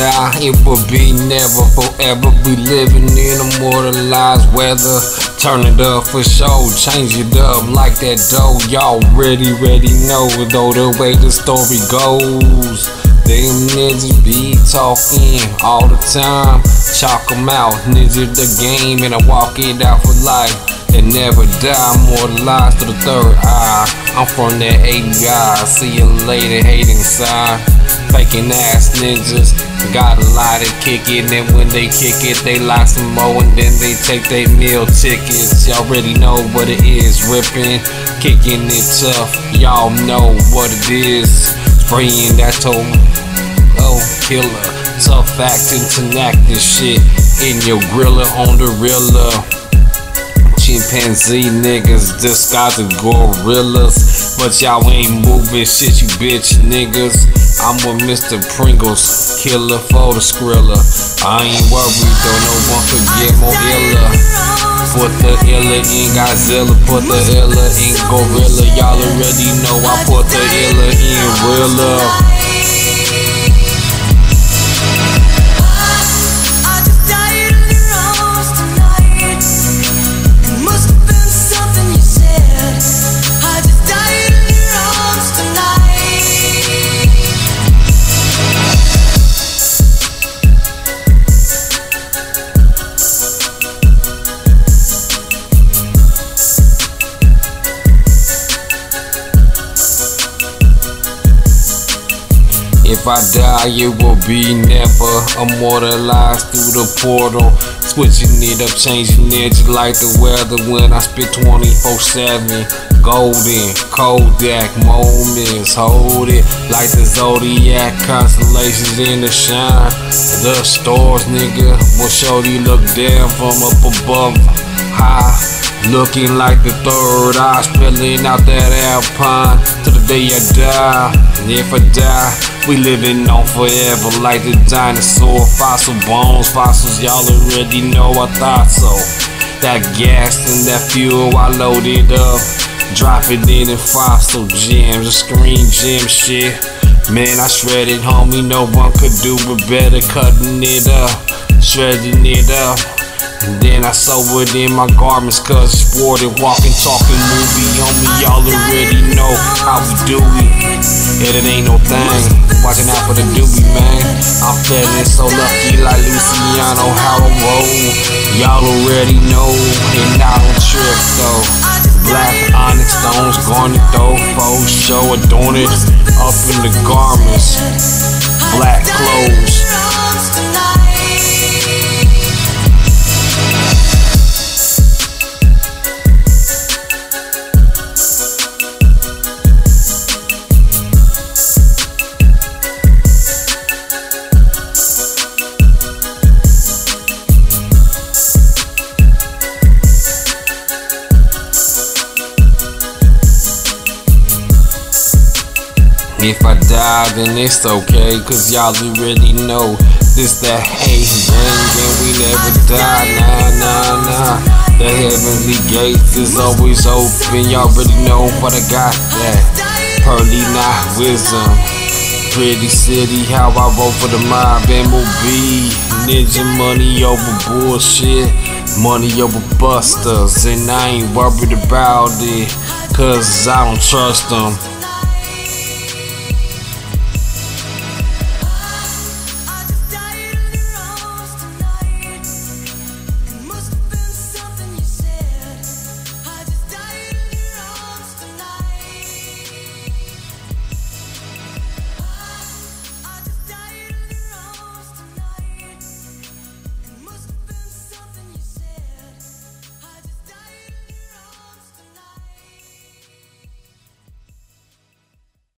die, it will be never, forever. We living in immortalized weather. Turn it up for show, change it up like that dough. Y'all ready, ready know though the way the story goes. Them niggas be talking all the time. Chalk 'em out, niggas the game, and I walk it out for life. And never die, immortalized to the third eye. I'm from that ABI, see you later, hating side. Faking ass ninjas, got a lot of kick it, and when they kick it, they like some more, and then they take their meal tickets. Y'all already know what it is, ripping, kicking it tough. Y'all know what it is, spraying that toe. Oh, killer, tough acting, Tinactin shit in your griller on the realer chimpanzee niggas disguised as gorillas. But y'all ain't moving shit, you bitch niggas. I'm with Mr. Pringles, killer for the skrilla. I ain't worried though, no one could get more iller. Put the illa in Godzilla, put the illa in Gorilla. Y'all already know I put the illa in Rilla. If I die, it will be never immortalized through the portal. Switching it up, changing it just like the weather when I spit 24 7. Golden, Kodak moments, hold it like the zodiac constellations in the shine. The stars, nigga, will surely look down from up above high. Looking like the third eye, spilling out that alpine to the day I die. And if I die, we living on forever like the dinosaur. Fossil bones, fossils, y'all already know I thought so. That gas and that fuel, I loaded up. Drop it in and fossil gems, a screen gem shit. Man, I shredded, homie, no one could do it better. Cutting it up, shredding it up. And then I sew it in my garments cause it's sported, walking, talking movie on me. Y'all already know how we do it. And it ain't no thing. Watching out for the doobie, man. I'm feeling so lucky like Luciano, how I roll. Y'all already know, and I don't trip though. Black onyx stones, garnet though, faux show adorned up in the garments. If I die, then it's okay, cause y'all already know this that hate ring, and we never die, nah, nah, nah. The heavenly gates is always open, y'all already know what I got that. Pearly not wisdom. Pretty city, how I roll for the mob, MOB. Ninja money over bullshit, money over busters, and I ain't worried about it, cause I don't trust them.